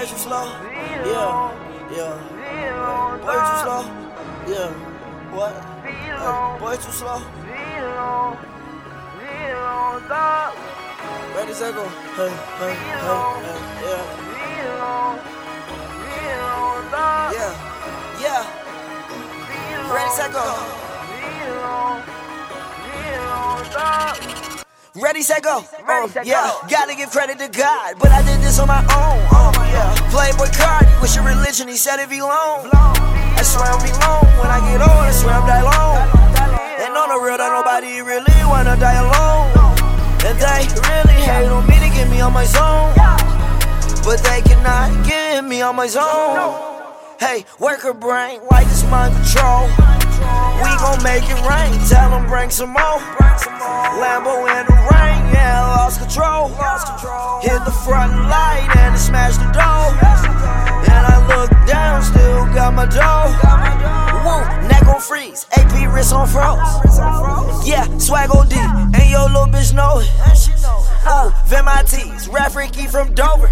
boy, too slow. Yeah, yeah. Boy, too slow. Yeah. What? Hey, boy, too slow. Ready, set, go. Hey, hey, hey, hey, yeah. Yeah, yeah. Ready, set, go. Ready, set, go. Yeah. Gotta give credit to God, but I did this on my own. Oh, yeah. Playboi Carti, what's your religion? He said it be long. I swear I'll be long. When I get old, I swear I'm die long. And on the real, that nobody really wanna die alone. And they really hate on me to get me on my zone. But they cannot get me on my zone. Hey, work her brain like it's mind control. We gon' make it rain, tell them bring some more. Lambo in the rain, yeah, lost control. Hit the front light and it smashed the door. And I look down, still got my dough. Woo, neck on freeze, AP wrist on froze. Yeah, swag OD, and your little bitch know it. Uh, Ooh, Vin rap freaky from Dover.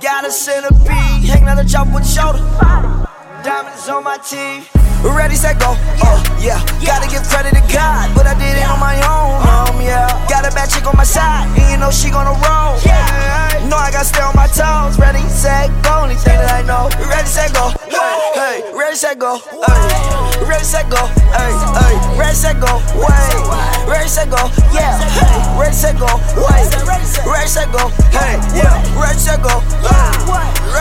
Got a centipede, hanging on the chop with shoulder. Diamonds on my teeth. Ready, set, go. Oh, yeah. Gotta give credit to God, but I did it on my own. Um, yeah. Got a bad chick on my side, and you know she gonna roll. Yeah. Know I gotta stay on my toes. Ready, set, go. Only thing that I know. Ready, set, go. Hey, hey. Ready, set, go. Hey. Ready, set, go. Hey, hey. Ready, set, go. Wait. Ready, set, go. Yeah. Hey. Ready, set, go. Wait. Ready, set, go. Hey. Yeah. Ready, set, go. Hey.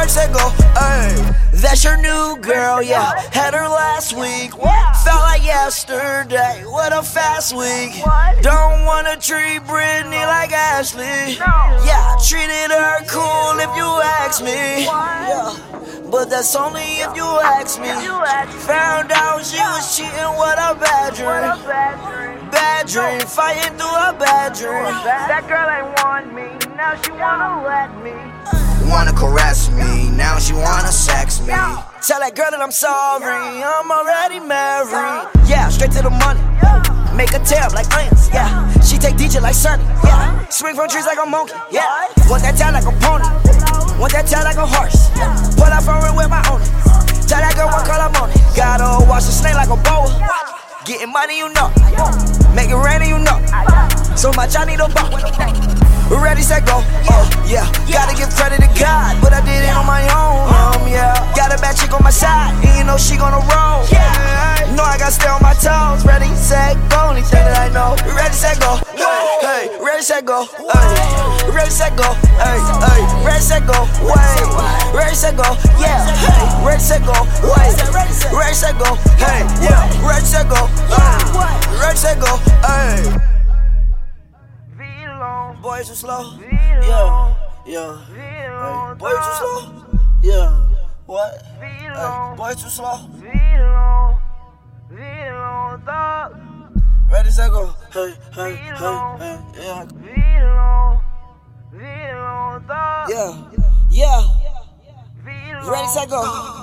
Hey. That's your new girl, yeah. Had her last week. What? Felt like yesterday. What a fast week. Don't wanna treat Brittany like Ashley. No. Yeah, treated her cool if you ask me. Yeah, but that's only if you ask me. Found out she was cheating. What a bad dream. Bad dream, fighting through a bad dream. That girl ain't want me. Now she wanna let me wanna caress me, now she wanna sex me. Tell that girl that I'm sorry, I'm already married. Yeah, straight to the money. Make a tail like onions, yeah. She take DJ like Sunny, yeah. Swing from trees like a monkey, yeah. Want that tail like a pony, want that tail like a horse. Pull out from her with my own. Tell that girl what color I'm on it. Gotta watch the snake like a boa. Getting money, you know. Make it rain, you know. So much I need a ball. Ready, set, go. Oh, yeah. Gotta give credit to God, but I did it on my own. Um, yeah. Got a bad chick on my side, and you know she gonna roll. Yeah. Know I gotta stay on my toes. Ready, set, go. Only thing that I know. Ready, set, go. Hey, ready, set, go. Hey, ready, set, go. Hey, hey, ready, set, go. Wait, ready, set, go. Yeah. Hey, ready, set, go. Wait, ready, set, go. Hey, yeah. Ready, set, go. Hey, ready, set, go. Hey boys too slow. Yeah, yeah. Hey, boys too slow. Yeah. What? Hey, boys too slow. Ready, set, go. Hey, hey, hey, hey, yeah. Yeah, yeah. Ready, set, go.